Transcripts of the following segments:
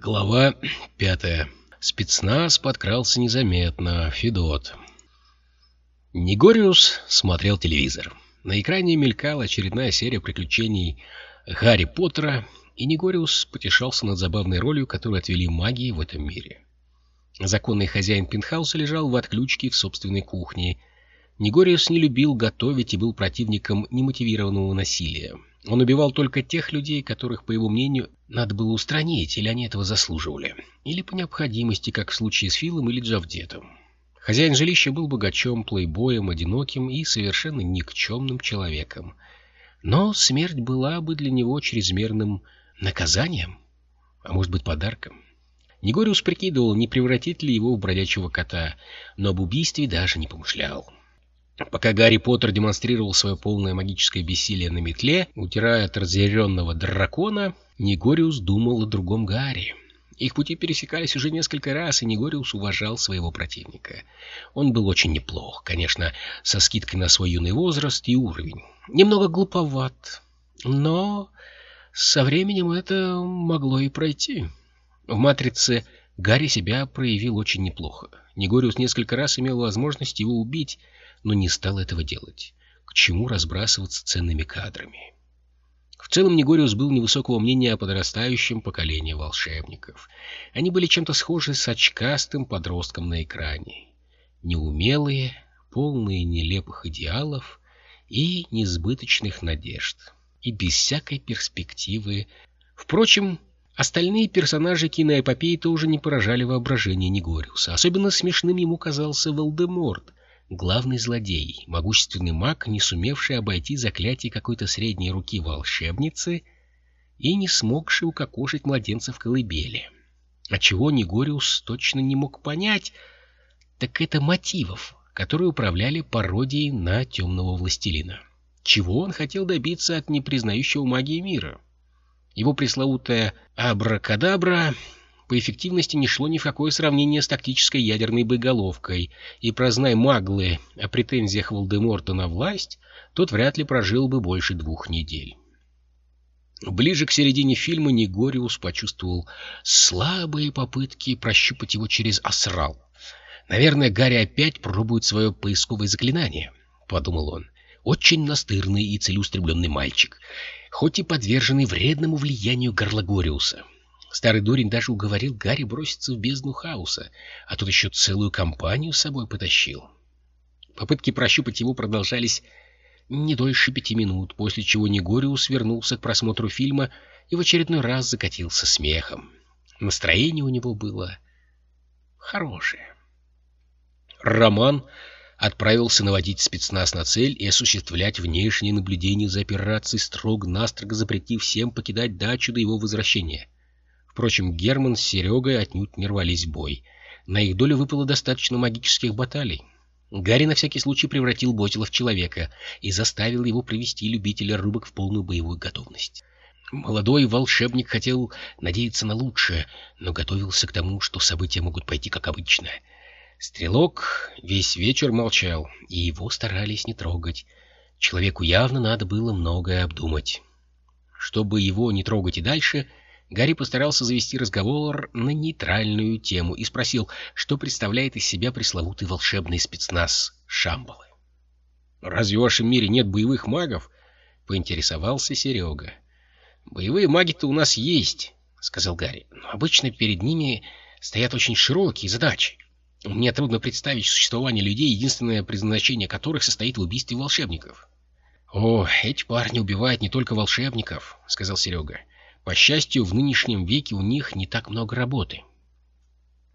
Глава пятая. Спецназ подкрался незаметно. Федот. Негориус смотрел телевизор. На экране мелькала очередная серия приключений Гарри Поттера, и Негориус потешался над забавной ролью, которую отвели магии в этом мире. Законный хозяин пентхауса лежал в отключке в собственной кухне. Негориус не любил готовить и был противником немотивированного насилия. Он убивал только тех людей, которых, по его мнению, надо было устранить, или они этого заслуживали, или по необходимости, как в случае с Филом или Джавдетом. Хозяин жилища был богачом, плейбоем, одиноким и совершенно никчемным человеком. Но смерть была бы для него чрезмерным наказанием, а может быть подарком. Негориус прикидывал, не превратит ли его в бродячего кота, но об убийстве даже не помышлял. Пока Гарри Поттер демонстрировал свое полное магическое бессилие на метле, утирая от разъяренного дракона, Негориус думал о другом Гарри. Их пути пересекались уже несколько раз, и Негориус уважал своего противника. Он был очень неплох, конечно, со скидкой на свой юный возраст и уровень. Немного глуповат, но со временем это могло и пройти. В «Матрице» Гарри себя проявил очень неплохо. Негориус несколько раз имел возможность его убить, но не стал этого делать. К чему разбрасываться ценными кадрами? В целом Негориус был невысокого мнения о подрастающем поколении волшебников. Они были чем-то схожи с очкастым подростком на экране. Неумелые, полные нелепых идеалов и несбыточных надежд. И без всякой перспективы. Впрочем, остальные персонажи киноэпопеи тоже не поражали воображение Негориуса. Особенно смешным ему казался Волдеморт, главный злодей, могущественный маг, не сумевший обойти заклятие какой-то средней руки волшебницы и не смогший укокошить младенца в колыбели. А чего Негориус точно не мог понять, так это мотивов, которые управляли пародией на темного властелина. Чего он хотел добиться от непризнающего магии мира? Его пресловутая «абракадабра» по эффективности не шло ни в какое сравнение с тактической ядерной боеголовкой, и прознай маглы о претензиях Волдеморта на власть, тот вряд ли прожил бы больше двух недель. Ближе к середине фильма Негориус почувствовал слабые попытки прощупать его через асрал. «Наверное, Гарри опять пробует свое поисковое заклинание», — подумал он. «Очень настырный и целеустремленный мальчик, хоть и подверженный вредному влиянию Горлагориуса». Старый дурень даже уговорил Гарри броситься в бездну хаоса, а тут еще целую компанию с собой потащил. Попытки прощупать его продолжались не дольше пяти минут, после чего Негориус вернулся к просмотру фильма и в очередной раз закатился смехом. Настроение у него было хорошее. Роман отправился наводить спецназ на цель и осуществлять внешнее наблюдение за операцией, строго-настрого запретив всем покидать дачу до его возвращения — Впрочем, Герман с Серегой отнюдь не рвались в бой. На их долю выпало достаточно магических баталий. Гарри на всякий случай превратил Ботила в человека и заставил его привести любителя рыбок в полную боевую готовность. Молодой волшебник хотел надеяться на лучшее, но готовился к тому, что события могут пойти как обычно. Стрелок весь вечер молчал, и его старались не трогать. Человеку явно надо было многое обдумать. Чтобы его не трогать и дальше, Гарри постарался завести разговор на нейтральную тему и спросил, что представляет из себя пресловутый волшебный спецназ Шамбалы. «Разве в вашем мире нет боевых магов?» — поинтересовался Серега. «Боевые маги-то у нас есть», — сказал Гарри, — «но обычно перед ними стоят очень широкие задачи. Мне трудно представить существование людей, единственное предназначение которых состоит в убийстве волшебников». «О, эти парни убивают не только волшебников», — сказал Серега. По счастью, в нынешнем веке у них не так много работы.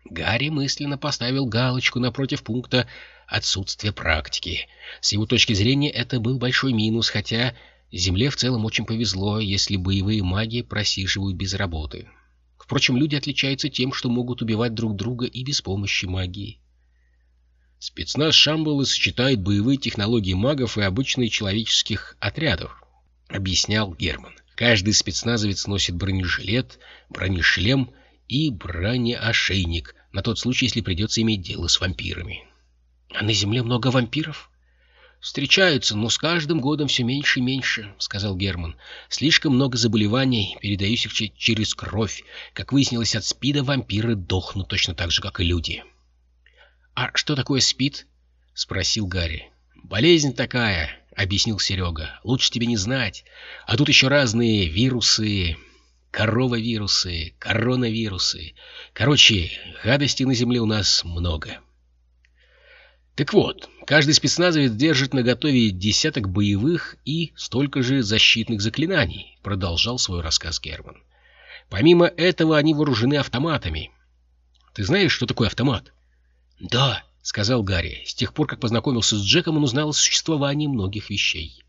Гарри мысленно поставил галочку напротив пункта «отсутствие практики». С его точки зрения это был большой минус, хотя Земле в целом очень повезло, если боевые маги просиживают без работы. Впрочем, люди отличаются тем, что могут убивать друг друга и без помощи магии. Спецназ Шамбалы сочетает боевые технологии магов и обычные человеческих отрядов, объяснял Герман. Каждый спецназовец носит бронежилет, бронешлем и бронеошейник, на тот случай, если придется иметь дело с вампирами. — А на Земле много вампиров? «Встречаются, но с каждым годом все меньше и меньше», — сказал Герман. «Слишком много заболеваний, передающихся через кровь. Как выяснилось, от СПИДа вампиры дохнут точно так же, как и люди». «А что такое СПИД?» — спросил Гарри. «Болезнь такая», — объяснил Серега. «Лучше тебе не знать. А тут еще разные вирусы, коровавирусы, коронавирусы. Короче, гадостей на Земле у нас много». Так вот, каждый спецназовец держит на готове десяток боевых и столько же защитных заклинаний, продолжал свой рассказ Герман. Помимо этого они вооружены автоматами. Ты знаешь, что такое автомат? Да, сказал Гарри. С тех пор, как познакомился с Джеком, он узнал о существовании многих вещей.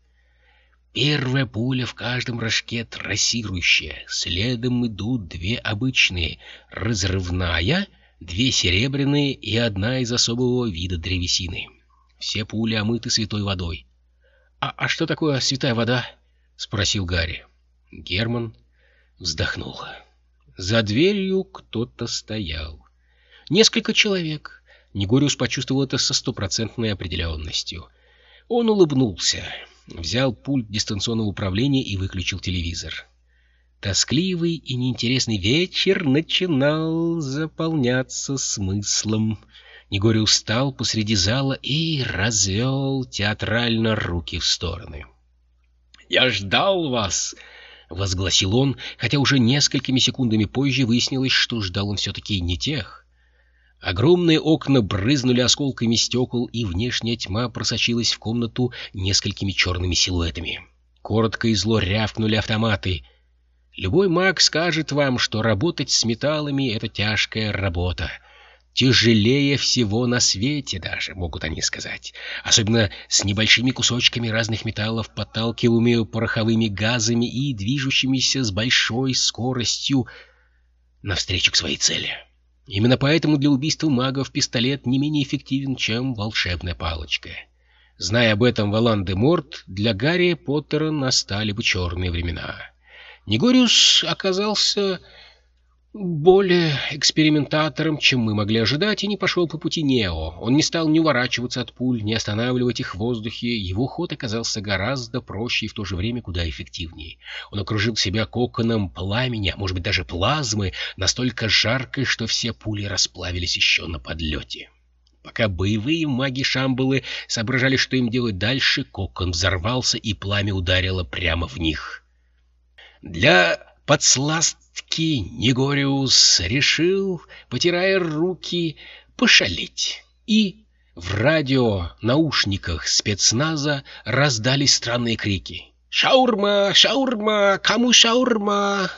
Первая пуля в каждом рожке трассирующая, следом идут две обычные, разрывная — две серебряные и одна из особого вида древесины. Все пули омыты святой водой. «А, а что такое святая вода?» — спросил Гарри. Герман вздохнул. За дверью кто-то стоял. Несколько человек. Негориус почувствовал это со стопроцентной определенностью. Он улыбнулся, взял пульт дистанционного управления и выключил телевизор. Тоскливый и неинтересный вечер начинал заполняться смыслом. Негорий устал посреди зала и развел театрально руки в стороны. «Я ждал вас!» — возгласил он, хотя уже несколькими секундами позже выяснилось, что ждал он все-таки не тех. Огромные окна брызнули осколками стекол, и внешняя тьма просочилась в комнату несколькими черными силуэтами. Коротко и зло рявкнули автоматы — Любой маг скажет вам, что работать с металлами — это тяжкая работа. Тяжелее всего на свете даже, могут они сказать. Особенно с небольшими кусочками разных металлов, подталкиваемыми пороховыми газами и движущимися с большой скоростью навстречу к своей цели. Именно поэтому для убийства магов пистолет не менее эффективен, чем волшебная палочка. Зная об этом Волан-де-Морт, для Гарри Поттера настали бы черные времена. Негориус оказался более экспериментатором, чем мы могли ожидать, и не пошел по пути Нео. Он не стал ни уворачиваться от пуль, ни останавливать их в воздухе. Его ход оказался гораздо проще и в то же время куда эффективнее. Он окружил себя коконом пламени, а может быть даже плазмы, настолько жаркой, что все пули расплавились еще на подлете. Пока боевые маги Шамбалы соображали, что им делать дальше, кокон взорвался, и пламя ударило прямо в них. Для подсластки Негориус решил, потирая руки, пошалить. И в радио-наушниках спецназа раздались странные крики. «Шаурма! Шаурма! Кому шаурма?»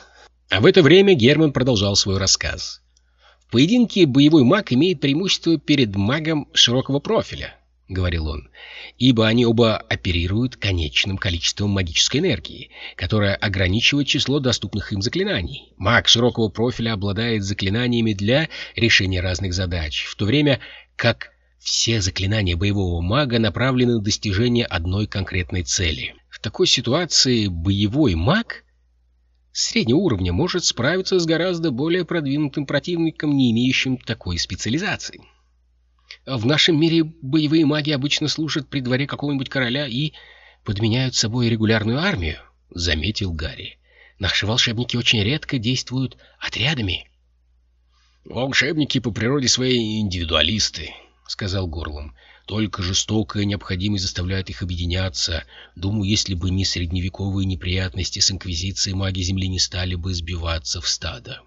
А в это время Герман продолжал свой рассказ. В поединке боевой маг имеет преимущество перед магом широкого профиля. — говорил он, — ибо они оба оперируют конечным количеством магической энергии, которая ограничивает число доступных им заклинаний. Маг широкого профиля обладает заклинаниями для решения разных задач, в то время как все заклинания боевого мага направлены на достижение одной конкретной цели. В такой ситуации боевой маг среднего уровня может справиться с гораздо более продвинутым противником, не имеющим такой специализации. В нашем мире боевые маги обычно служат при дворе какого-нибудь короля и подменяют собой регулярную армию, — заметил Гарри. Наши волшебники очень редко действуют отрядами. — Волшебники по природе своей индивидуалисты, — сказал Горлом. Только жестокая необходимость заставляет их объединяться. Думаю, если бы не средневековые неприятности с Инквизицией, маги Земли не стали бы сбиваться в стадо.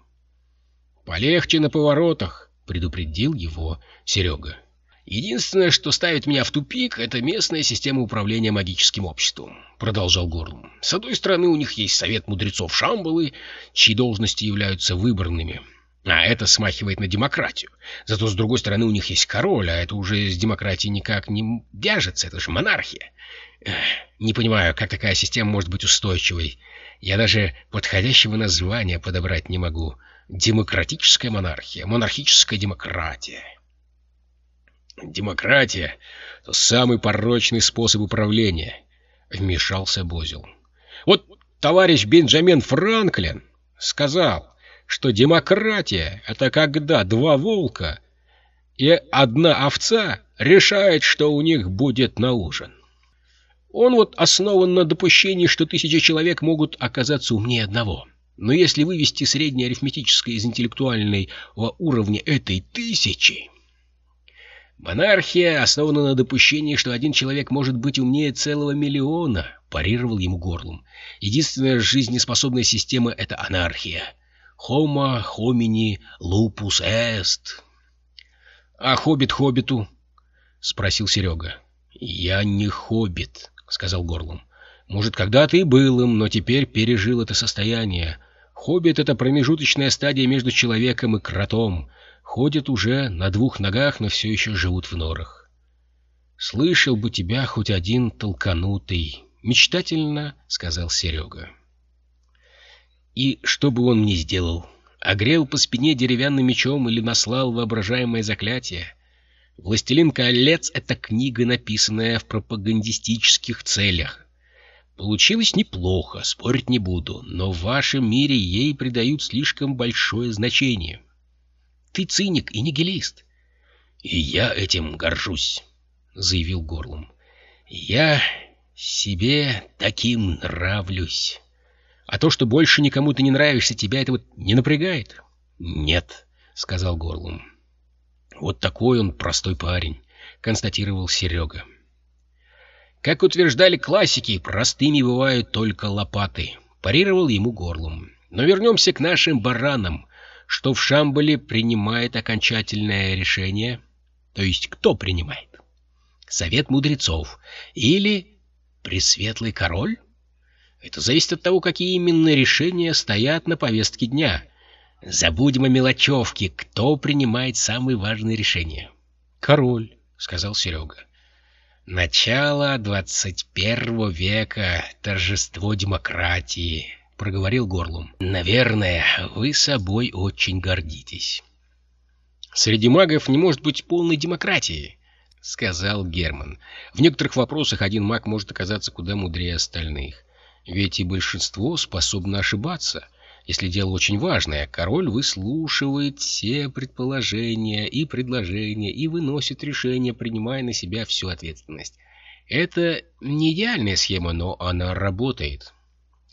— Полегче на поворотах, — предупредил его Серега. «Единственное, что ставит меня в тупик, это местная система управления магическим обществом», — продолжал Горлум. «С одной стороны, у них есть совет мудрецов Шамбалы, чьи должности являются выборными, а это смахивает на демократию. Зато, с другой стороны, у них есть король, а это уже с демократией никак не вяжется, это же монархия. Эх, не понимаю, как такая система может быть устойчивой. Я даже подходящего названия подобрать не могу». Демократическая монархия, монархическая демократия. Демократия — это самый порочный способ управления, — вмешался Бозил. Вот товарищ Бенджамин Франклин сказал, что демократия — это когда два волка и одна овца решают, что у них будет на ужин. Он вот основан на допущении, что тысячи человек могут оказаться умнее одного. Но если вывести среднее арифметическое из интеллектуального уровня этой тысячи... Монархия основана на допущении, что один человек может быть умнее целого миллиона, парировал ему горлом. Единственная жизнеспособная система — это анархия. Homo homini lupus est. — А хоббит хоббиту? — спросил Серега. — Я не хоббит, — сказал горлом. — Может, когда-то и был им, но теперь пережил это состояние. Хоббит — это промежуточная стадия между человеком и кротом — ходят уже на двух ногах, но все еще живут в норах. «Слышал бы тебя хоть один толканутый», — мечтательно сказал Серега. «И что бы он ни сделал, огрел по спине деревянным мечом или наслал воображаемое заклятие, «Властелин колец» — это книга, написанная в пропагандистических целях. Получилось неплохо, спорить не буду, но в вашем мире ей придают слишком большое значение». Ты циник и нигилист. — И я этим горжусь, — заявил Горлом. — Я себе таким нравлюсь. А то, что больше никому ты не нравишься, тебя это вот не напрягает? — Нет, — сказал Горлум. — Вот такой он простой парень, — констатировал Серега. Как утверждали классики, простыми бывают только лопаты, — парировал ему Горлум. Но вернемся к нашим баранам что в Шамбале принимает окончательное решение. То есть кто принимает? Совет мудрецов или Пресветлый король? Это зависит от того, какие именно решения стоят на повестке дня. Забудем о мелочевке. Кто принимает самые важные решения? Король, сказал Серега. Начало двадцать первого века, торжество демократии, проговорил горлом. «Наверное, вы собой очень гордитесь». «Среди магов не может быть полной демократии», — сказал Герман. «В некоторых вопросах один маг может оказаться куда мудрее остальных. Ведь и большинство способно ошибаться. Если дело очень важное, король выслушивает все предположения и предложения и выносит решение, принимая на себя всю ответственность. Это не идеальная схема, но она работает».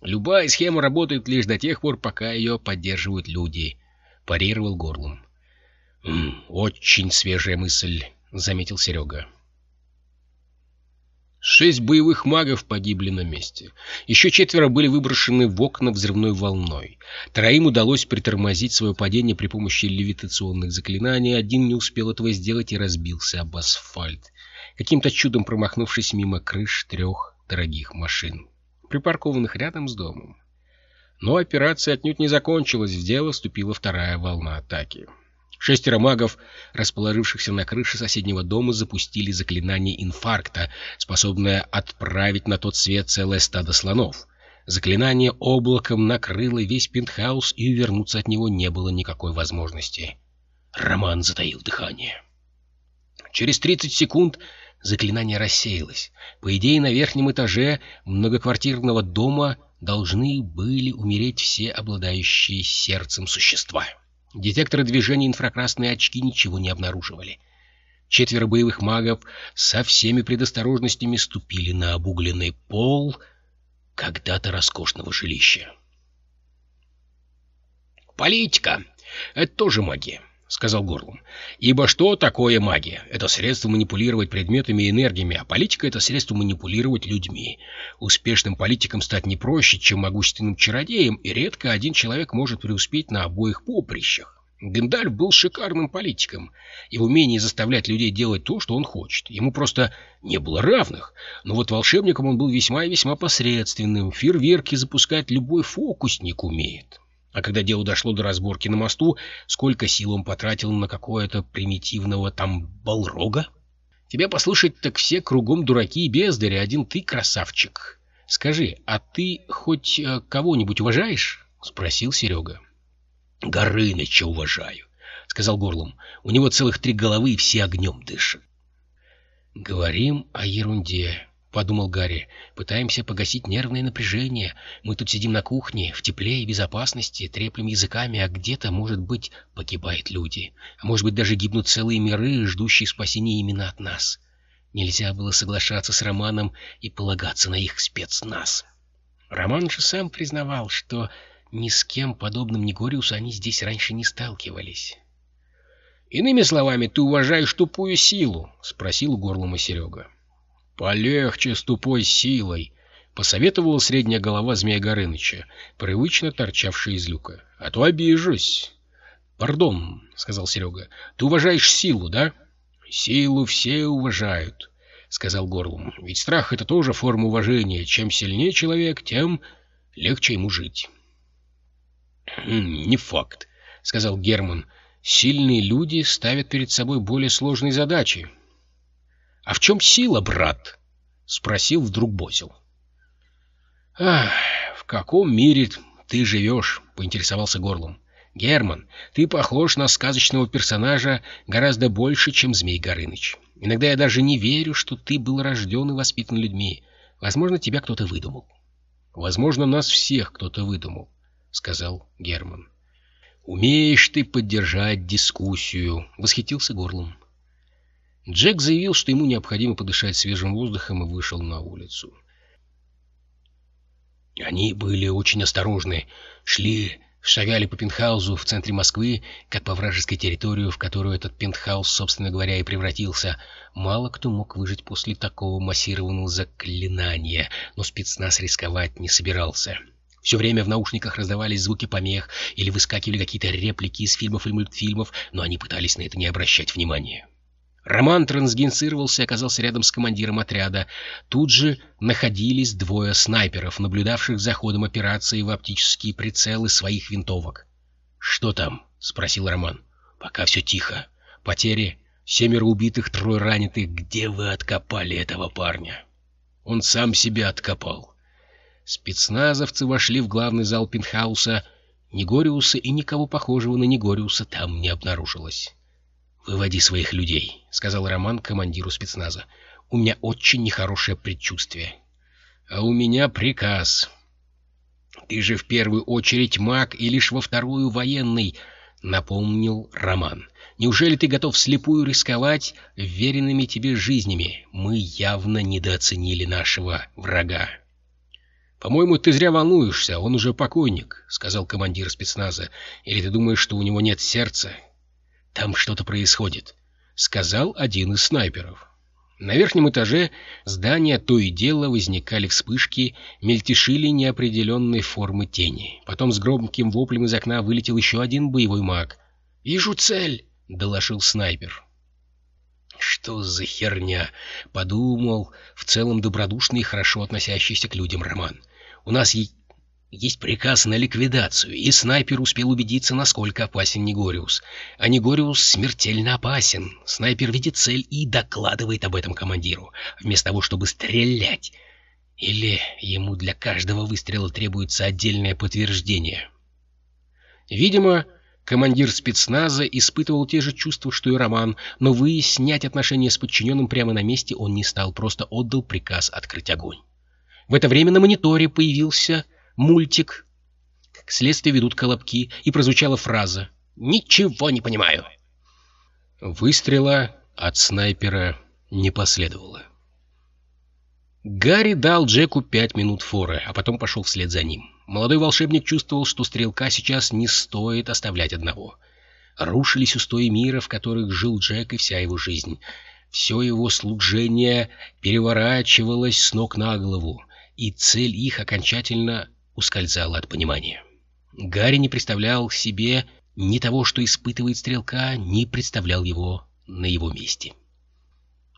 Любая схема работает лишь до тех пор, пока ее поддерживают люди, — парировал горлом. — Очень свежая мысль, — заметил Серега. Шесть боевых магов погибли на месте. Еще четверо были выброшены в окна взрывной волной. Троим удалось притормозить свое падение при помощи левитационных заклинаний. Один не успел этого сделать и разбился об асфальт, каким-то чудом промахнувшись мимо крыш трех дорогих машин припаркованных рядом с домом. Но операция отнюдь не закончилась, в дело вступила вторая волна атаки. Шестеро магов, расположившихся на крыше соседнего дома, запустили заклинание инфаркта, способное отправить на тот свет целое стадо слонов. Заклинание облаком накрыло весь пентхаус, и увернуться от него не было никакой возможности. Роман затаил дыхание. Через 30 секунд заклинание рассеялось. По идее, на верхнем этаже многоквартирного дома должны были умереть все обладающие сердцем существа. Детекторы движения инфракрасные очки ничего не обнаруживали. Четверо боевых магов со всеми предосторожностями ступили на обугленный пол когда-то роскошного жилища. «Политика — это тоже магия. — сказал Горлум. «Ибо что такое магия? Это средство манипулировать предметами и энергиями, а политика — это средство манипулировать людьми. Успешным политиком стать не проще, чем могущественным чародеем, и редко один человек может преуспеть на обоих поприщах. Гендальф был шикарным политиком, и в умении заставлять людей делать то, что он хочет. Ему просто не было равных. Но вот волшебником он был весьма и весьма посредственным. Фейерверки запускать любой фокусник умеет. А когда дело дошло до разборки на мосту, сколько сил он потратил на какое-то примитивного там балрога? Тебя послушать так все кругом дураки и бездари, один ты красавчик. Скажи, а ты хоть э, кого-нибудь уважаешь? — спросил Серега. — Горыныча уважаю, — сказал Горлом. — У него целых три головы и все огнем дышат. — Говорим о ерунде, — подумал Гарри. «Пытаемся погасить нервное напряжение. Мы тут сидим на кухне, в тепле и безопасности, треплем языками, а где-то, может быть, погибают люди. А может быть, даже гибнут целые миры, ждущие спасения именно от нас. Нельзя было соглашаться с Романом и полагаться на их спецназ. Роман же сам признавал, что ни с кем подобным Негориусу они здесь раньше не сталкивались. «Иными словами, ты уважаешь тупую силу?» — спросил горлома Серега. «Полегче с тупой силой», — посоветовала средняя голова Змея Горыныча, привычно торчавшая из люка. «А то обижусь». «Пардон», — сказал Серега, — «ты уважаешь силу, да?» «Силу все уважают», — сказал Горлум. «Ведь страх — это тоже форма уважения. Чем сильнее человек, тем легче ему жить». «Хм, «Не факт», — сказал Герман. «Сильные люди ставят перед собой более сложные задачи». «А в чем сила, брат?» — спросил вдруг Бозил. «Ах, в каком мире ты живешь?» — поинтересовался Горлум. Герман, ты похож на сказочного персонажа гораздо больше, чем Змей Горыныч. Иногда я даже не верю, что ты был рожден и воспитан людьми. Возможно, тебя кто-то выдумал. Возможно, нас всех кто-то выдумал, — сказал Герман. «Умеешь ты поддержать дискуссию», — восхитился горлом. Джек заявил, что ему необходимо подышать свежим воздухом и вышел на улицу. Они были очень осторожны, шли Шагали по пентхаузу в центре Москвы, как по вражеской территории, в которую этот пентхаус, собственно говоря, и превратился. Мало кто мог выжить после такого массированного заклинания, но спецназ рисковать не собирался. Все время в наушниках раздавались звуки помех или выскакивали какие-то реплики из фильмов и мультфильмов, но они пытались на это не обращать внимания. Роман трансгенцировался и оказался рядом с командиром отряда. Тут же находились двое снайперов, наблюдавших за ходом операции в оптические прицелы своих винтовок. «Что там?» — спросил Роман. «Пока все тихо. Потери. Семеро убитых, трое раненых. Где вы откопали этого парня?» «Он сам себя откопал». Спецназовцы вошли в главный зал пентхауса. Негориуса и никого похожего на Негориуса там не обнаружилось. «Выводи своих людей», — сказал Роман командиру спецназа. «У меня очень нехорошее предчувствие». «А у меня приказ». «Ты же в первую очередь маг и лишь во вторую военный», — напомнил Роман. «Неужели ты готов слепую рисковать веренными тебе жизнями? Мы явно недооценили нашего врага». «По-моему, ты зря волнуешься, он уже покойник», — сказал командир спецназа. «Или ты думаешь, что у него нет сердца?» «Там что-то происходит», — сказал один из снайперов. На верхнем этаже здания то и дело возникали вспышки, мельтешили неопределенной формы тени. Потом с громким воплем из окна вылетел еще один боевой маг. «Вижу цель!» — доложил снайпер. «Что за херня?» — подумал в целом добродушный и хорошо относящийся к людям Роман. «У нас есть приказ на ликвидацию, и снайпер успел убедиться, насколько опасен Негориус. А Негориус смертельно опасен. Снайпер видит цель и докладывает об этом командиру, вместо того, чтобы стрелять. Или ему для каждого выстрела требуется отдельное подтверждение. Видимо, командир спецназа испытывал те же чувства, что и Роман, но выяснять отношения с подчиненным прямо на месте он не стал, просто отдал приказ открыть огонь. В это время на мониторе появился мультик. К следствию ведут колобки, и прозвучала фраза «Ничего не понимаю». Выстрела от снайпера не последовало. Гарри дал Джеку пять минут форы, а потом пошел вслед за ним. Молодой волшебник чувствовал, что стрелка сейчас не стоит оставлять одного. Рушились устои мира, в которых жил Джек и вся его жизнь. Все его служение переворачивалось с ног на голову, и цель их окончательно ускользала от понимания. Гарри не представлял себе ни того, что испытывает стрелка, не представлял его на его месте.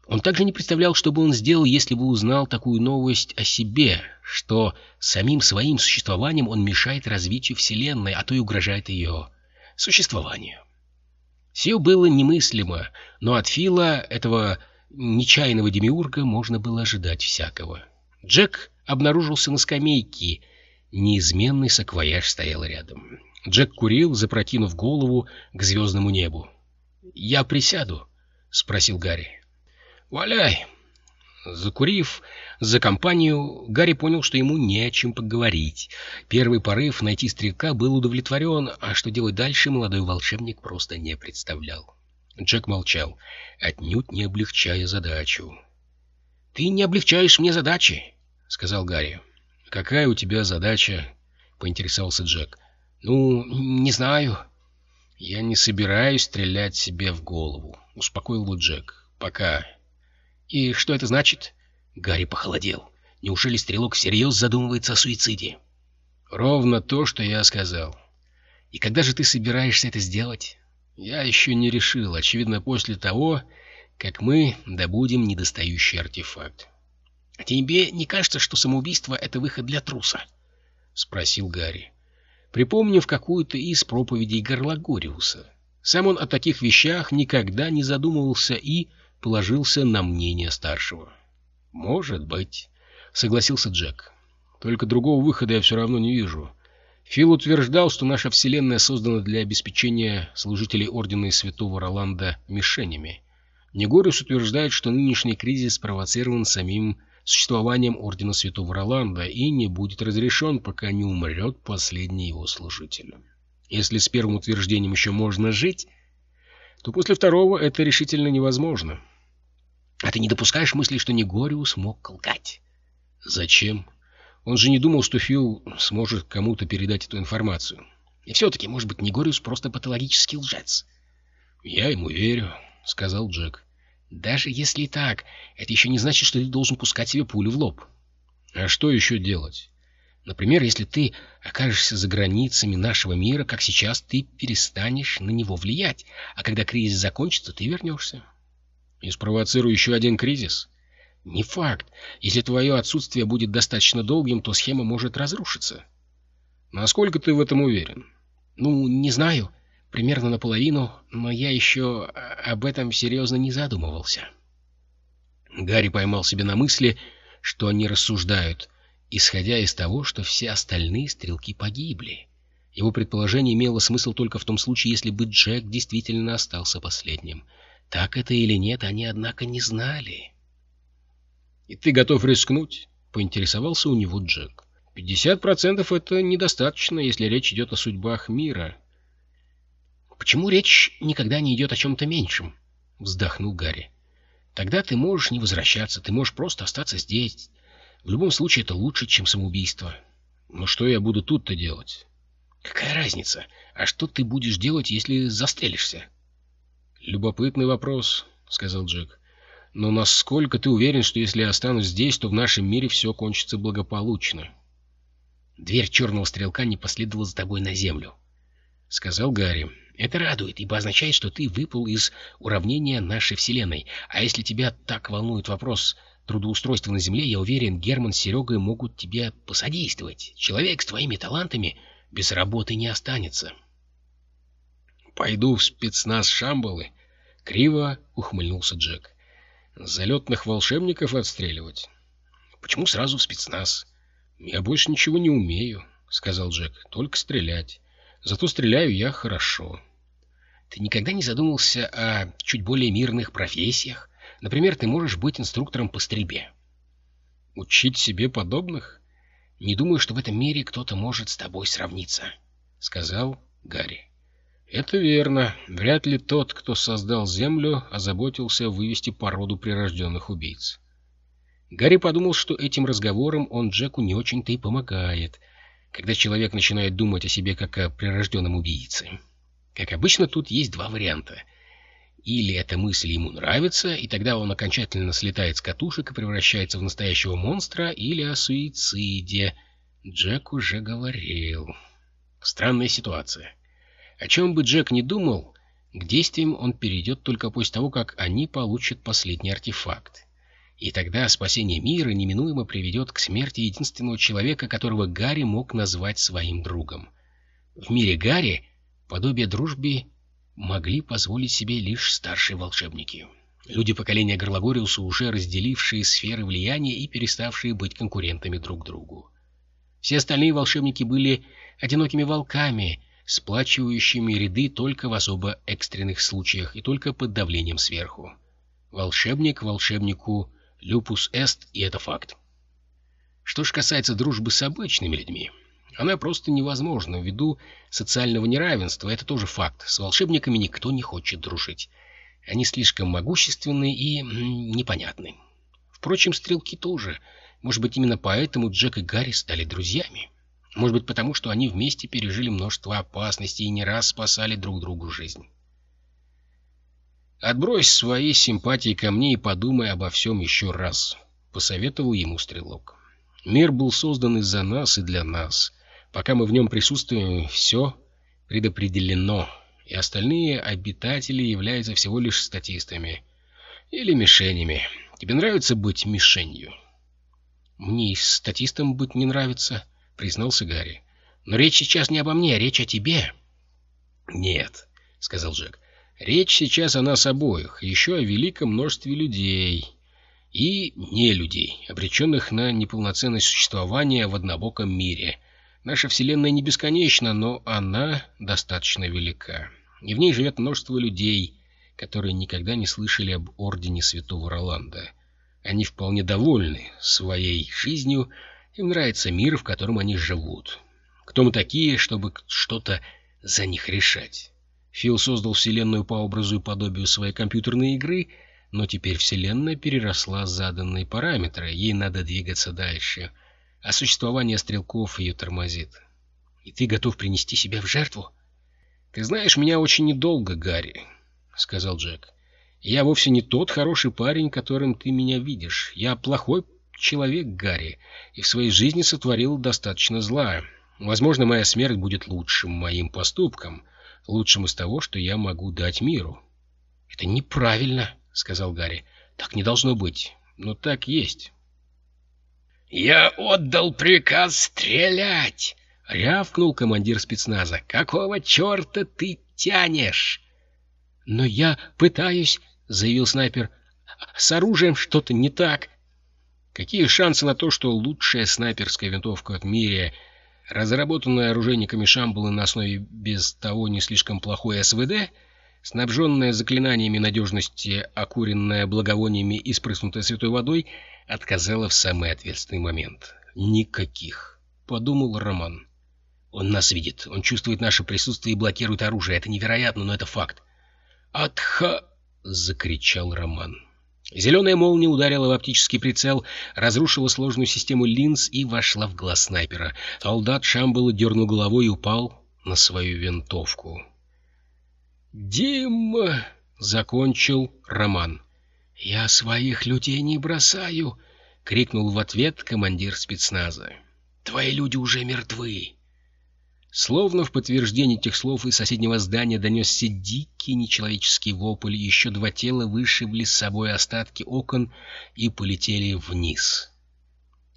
Он также не представлял, что бы он сделал, если бы узнал такую новость о себе, что самим своим существованием он мешает развитию Вселенной, а то и угрожает ее существованию. Все было немыслимо, но от Фила, этого нечаянного демиурга, можно было ожидать всякого. Джек обнаружился на скамейке, Неизменный саквояж стоял рядом. Джек курил, запрокинув голову к звездному небу. «Я присяду?» — спросил Гарри. «Валяй!» Закурив за компанию, Гарри понял, что ему не о чем поговорить. Первый порыв найти стрелка был удовлетворен, а что делать дальше, молодой волшебник просто не представлял. Джек молчал, отнюдь не облегчая задачу. — Ты не облегчаешь мне задачи, — сказал Гарри. — Какая у тебя задача? — поинтересовался Джек. — Ну, не знаю. — Я не собираюсь стрелять себе в голову, — успокоил его Джек. — Пока. — И что это значит? Гарри похолодел. Неужели стрелок всерьез задумывается о суициде? — Ровно то, что я сказал. — И когда же ты собираешься это сделать? — Я еще не решил. Очевидно, после того, как мы добудем недостающий артефакт. — А тебе не кажется, что самоубийство — это выход для труса? — спросил Гарри, припомнив какую-то из проповедей Горлагориуса. Сам он о таких вещах никогда не задумывался и положился на мнение старшего. — Может быть, — согласился Джек. — Только другого выхода я все равно не вижу. Фил утверждал, что наша Вселенная создана для обеспечения служителей Ордена и Святого Роланда мишенями. Негориус утверждает, что нынешний кризис спровоцирован самим существованием Ордена Святого Роланда и не будет разрешен, пока не умрет последний его служитель. Если с первым утверждением еще можно жить, то после второго это решительно невозможно. А ты не допускаешь мысли, что Негориус мог лгать? Зачем? Он же не думал, что Фил сможет кому-то передать эту информацию. И все-таки, может быть, Негориус просто патологический лжец. Я ему верю. — сказал Джек. «Даже если так, это еще не значит, что ты должен пускать себе пулю в лоб». «А что еще делать?» «Например, если ты окажешься за границами нашего мира, как сейчас, ты перестанешь на него влиять, а когда кризис закончится, ты вернешься». «И спровоцирую еще один кризис?» «Не факт. Если твое отсутствие будет достаточно долгим, то схема может разрушиться». «Насколько ты в этом уверен?» «Ну, не знаю примерно наполовину, но я еще об этом серьезно не задумывался. Гарри поймал себя на мысли, что они рассуждают, исходя из того, что все остальные стрелки погибли. Его предположение имело смысл только в том случае, если бы Джек действительно остался последним. Так это или нет, они, однако, не знали. «И ты готов рискнуть?» — поинтересовался у него Джек. «Пятьдесят процентов — это недостаточно, если речь идет о судьбах мира». «Почему речь никогда не идет о чем-то меньшем?» — вздохнул Гарри. «Тогда ты можешь не возвращаться, ты можешь просто остаться здесь. В любом случае это лучше, чем самоубийство». «Но что я буду тут-то делать?» «Какая разница? А что ты будешь делать, если застрелишься?» «Любопытный вопрос», — сказал Джек. «Но насколько ты уверен, что если я останусь здесь, то в нашем мире все кончится благополучно?» «Дверь черного стрелка не последовала за тобой на землю», — сказал Гарри. Это радует, ибо означает, что ты выпал из уравнения нашей Вселенной. А если тебя так волнует вопрос трудоустройства на Земле, я уверен, Герман с Серегой могут тебе посодействовать. Человек с твоими талантами без работы не останется. «Пойду в спецназ Шамбалы», — криво ухмыльнулся Джек. «Залетных волшебников отстреливать?» «Почему сразу в спецназ?» «Я больше ничего не умею», — сказал Джек. «Только стрелять». Зато стреляю я хорошо. Ты никогда не задумывался о чуть более мирных профессиях? Например, ты можешь быть инструктором по стрельбе. Учить себе подобных? Не думаю, что в этом мире кто-то может с тобой сравниться, — сказал Гарри. Это верно. Вряд ли тот, кто создал Землю, озаботился вывести породу прирожденных убийц. Гарри подумал, что этим разговором он Джеку не очень-то и помогает — когда человек начинает думать о себе как о прирожденном убийце. Как обычно, тут есть два варианта. Или эта мысль ему нравится, и тогда он окончательно слетает с катушек и превращается в настоящего монстра, или о суициде. Джек уже говорил. Странная ситуация. О чем бы Джек не думал, к действиям он перейдет только после того, как они получат последний артефакт. И тогда спасение мира неминуемо приведет к смерти единственного человека, которого Гарри мог назвать своим другом. В мире Гарри подобие дружбе могли позволить себе лишь старшие волшебники. Люди поколения Горлагориуса, уже разделившие сферы влияния и переставшие быть конкурентами друг другу. Все остальные волшебники были одинокими волками, сплачивающими ряды только в особо экстренных случаях и только под давлением сверху. Волшебник волшебнику люпус эст, и это факт. Что же касается дружбы с обычными людьми, она просто невозможна ввиду социального неравенства, это тоже факт. С волшебниками никто не хочет дружить. Они слишком могущественны и непонятны. Впрочем, стрелки тоже. Может быть, именно поэтому Джек и Гарри стали друзьями. Может быть, потому что они вместе пережили множество опасностей и не раз спасали друг другу жизнь. «Отбрось свои симпатии ко мне и подумай обо всем еще раз», — посоветовал ему Стрелок. «Мир был создан из-за нас и для нас. Пока мы в нем присутствуем, все предопределено, и остальные обитатели являются всего лишь статистами или мишенями. Тебе нравится быть мишенью?» «Мне и статистом быть не нравится», — признался Гарри. «Но речь сейчас не обо мне, а речь о тебе». «Нет», — сказал Джек. «Речь сейчас о нас обоих, еще о великом множестве людей и не людей, обреченных на неполноценное существование в однобоком мире. Наша Вселенная не бесконечна, но она достаточно велика. И в ней живет множество людей, которые никогда не слышали об Ордене Святого Роланда. Они вполне довольны своей жизнью, им нравится мир, в котором они живут. Кто мы такие, чтобы что-то за них решать? Фил создал Вселенную по образу и подобию своей компьютерной игры, но теперь Вселенная переросла заданные параметры, ей надо двигаться дальше, а существование стрелков ее тормозит. И ты готов принести себя в жертву? — Ты знаешь меня очень недолго, Гарри, — сказал Джек. — Я вовсе не тот хороший парень, которым ты меня видишь. Я плохой человек, Гарри, и в своей жизни сотворил достаточно зла. Возможно, моя смерть будет лучшим моим поступком, лучшим из того, что я могу дать миру. — Это неправильно, — сказал Гарри. — Так не должно быть. Но так есть. — Я отдал приказ стрелять! — рявкнул командир спецназа. — Какого черта ты тянешь? — Но я пытаюсь, — заявил снайпер. — С оружием что-то не так. Какие шансы на то, что лучшая снайперская винтовка в мире, разработанная оружейниками Шамбалы на основе без того не слишком плохой СВД, снабженная заклинаниями надежности, окуренная благовониями и спрыснутая святой водой, отказала в самый ответственный момент? Никаких, — подумал Роман. Он нас видит, он чувствует наше присутствие и блокирует оружие. Это невероятно, но это факт. «Атха!» — закричал Роман. Зеленая молния ударила в оптический прицел, разрушила сложную систему линз и вошла в глаз снайпера. Солдат Шамбала дернул головой и упал на свою винтовку. «Дима!» — закончил Роман. «Я своих людей не бросаю!» — крикнул в ответ командир спецназа. «Твои люди уже мертвы!» Словно в подтверждение этих слов из соседнего здания донесся дикий нечеловеческий вопль, и еще два тела вышибли с собой остатки окон и полетели вниз.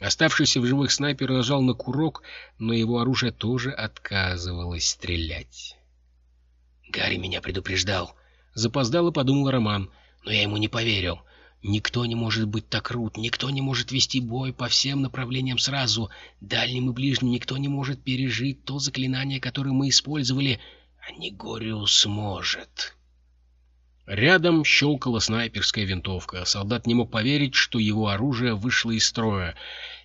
Оставшийся в живых снайпер нажал на курок, но его оружие тоже отказывалось стрелять. «Гарри меня предупреждал», — запоздало подумал Роман, — «но я ему не поверил». Никто не может быть так крут, никто не может вести бой по всем направлениям сразу, дальним и ближним никто не может пережить то заклинание, которое мы использовали, а Негориус может. Рядом щелкала снайперская винтовка. Солдат не мог поверить, что его оружие вышло из строя,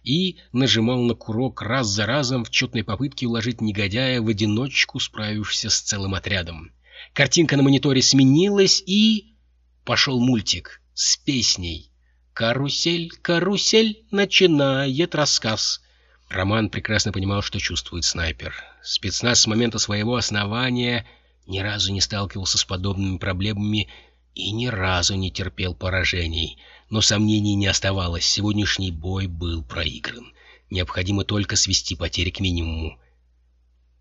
и нажимал на курок раз за разом в четной попытке уложить негодяя в одиночку, справившись с целым отрядом. Картинка на мониторе сменилась, и... пошел мультик с песней. «Карусель, карусель, начинает рассказ». Роман прекрасно понимал, что чувствует снайпер. Спецназ с момента своего основания ни разу не сталкивался с подобными проблемами и ни разу не терпел поражений. Но сомнений не оставалось, сегодняшний бой был проигран. Необходимо только свести потери к минимуму.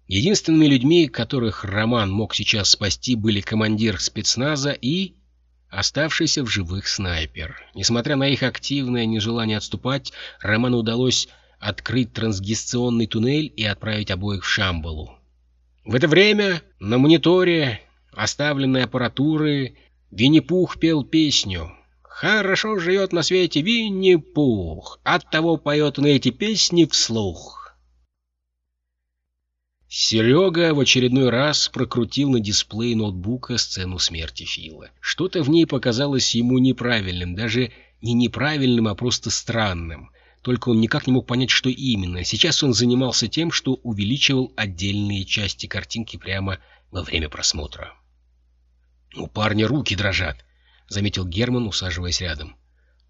Единственными людьми, которых Роман мог сейчас спасти, были командир спецназа и оставшийся в живых снайпер. Несмотря на их активное нежелание отступать, Роману удалось открыть трансгисционный туннель и отправить обоих в Шамбалу. В это время на мониторе оставленной аппаратуры Винни-Пух пел песню «Хорошо живет на свете Винни-Пух, оттого поет он эти песни вслух». Серега в очередной раз прокрутил на дисплее ноутбука сцену смерти Фила. Что-то в ней показалось ему неправильным, даже не неправильным, а просто странным. Только он никак не мог понять, что именно. Сейчас он занимался тем, что увеличивал отдельные части картинки прямо во время просмотра. «У парня руки дрожат», — заметил Герман, усаживаясь рядом.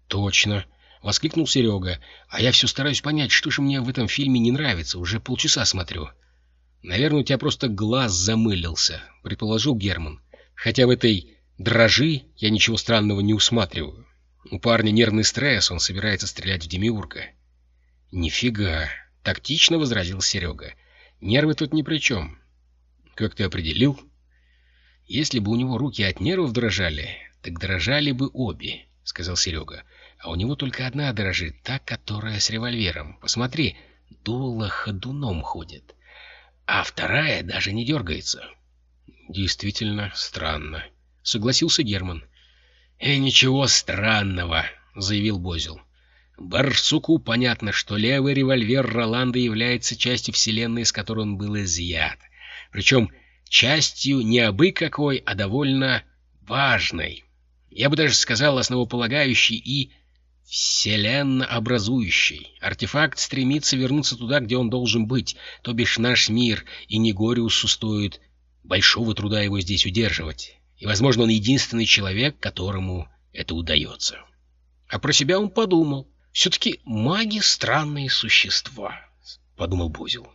«Точно. — воскликнул Серега. «А я все стараюсь понять, что же мне в этом фильме не нравится. Уже полчаса смотрю». «Наверное, у тебя просто глаз замылился», — предположил Герман. «Хотя в этой дрожи я ничего странного не усматриваю. У парня нервный стресс, он собирается стрелять в Демиурга». «Нифига!» — тактично возразил Серега. «Нервы тут ни при чем». «Как ты определил?» «Если бы у него руки от нервов дрожали, так дрожали бы обе», — сказал Серега. «А у него только одна дрожит, та, которая с револьвером. Посмотри, дуло ходуном ходит, а вторая даже не дергается». «Действительно странно», — согласился Герман. «И «Э, ничего странного», — заявил Бозил. Барсуку понятно, что левый револьвер Роланда является частью вселенной, из которой он был изъят. Причем частью не абы какой, а довольно важной. Я бы даже сказал основополагающей и вселеннообразующей. Артефакт стремится вернуться туда, где он должен быть, то бишь наш мир, и Негориусу стоит большого труда его здесь удерживать. И, возможно, он единственный человек, которому это удается. А про себя он подумал. Все-таки маги — странные существа, — подумал Бузил.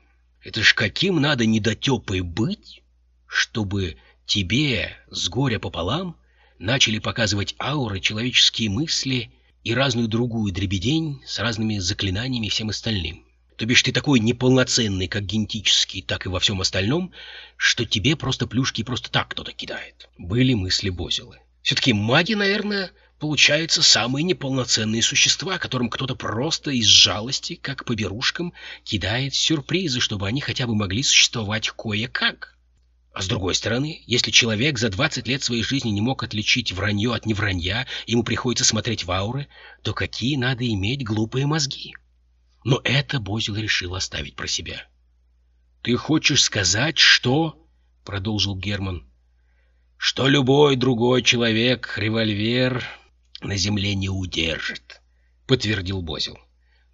Это ж каким надо недотепой быть, чтобы тебе с горя пополам начали показывать ауры, человеческие мысли и разную другую дребедень с разными заклинаниями и всем остальным. То бишь ты такой неполноценный, как генетический, так и во всем остальном, что тебе просто плюшки просто так кто-то кидает. Были мысли Бозилы. Все-таки маги, наверное, получаются самые неполноценные существа, которым кто-то просто из жалости, как по берушкам, кидает сюрпризы, чтобы они хотя бы могли существовать кое-как. А с другой стороны, если человек за 20 лет своей жизни не мог отличить вранье от невранья, ему приходится смотреть в ауры, то какие надо иметь глупые мозги? Но это Бозил решил оставить про себя. — Ты хочешь сказать, что... — продолжил Герман. — Что любой другой человек револьвер на земле не удержит, — подтвердил Бозил.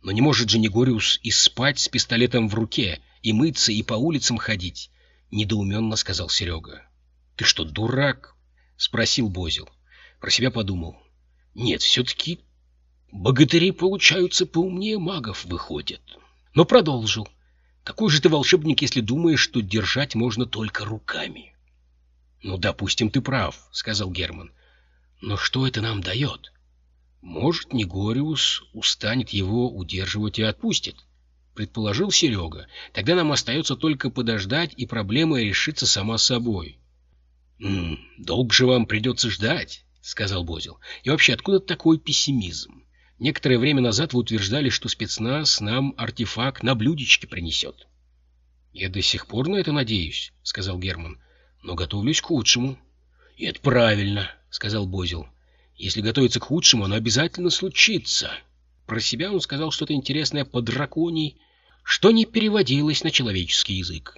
Но не может же Негориус и спать с пистолетом в руке, и мыться, и по улицам ходить, — недоуменно сказал Серега. — Ты что, дурак? — спросил Бозил. Про себя подумал. — Нет, все-таки богатыри, получаются, поумнее магов выходят. Но продолжил. Какой же ты волшебник, если думаешь, что держать можно только руками? — Ну, допустим, ты прав, — сказал Герман. Но что это нам дает? Может, Негориус устанет его удерживать и отпустит? Предположил Серега. Тогда нам остается только подождать, и проблема решится сама собой. «М «Долго же вам придется ждать», — сказал Бозил. «И вообще, откуда такой пессимизм? Некоторое время назад вы утверждали, что спецназ нам артефакт на блюдечке принесет». «Я до сих пор на это надеюсь», — сказал Герман. «Но готовлюсь к худшему». «И это правильно», — сказал Бозил. «Если готовиться к худшему, оно обязательно случится». Про себя он сказал что-то интересное по драконий, что не переводилось на человеческий язык.